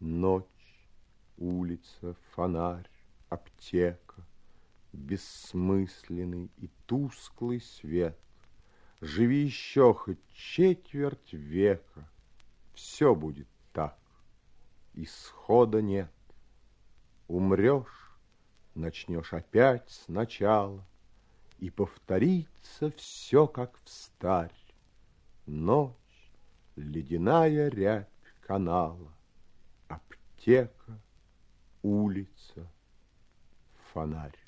Ночь, улица, фонарь, аптека, Бессмысленный и тусклый свет. Живи еще хоть четверть века, Все будет так, исхода нет. Умрешь, начнешь опять сначала, И повторится все, как в старь. Ночь, ледяная рябь канала, Аптека, улица, фонарь.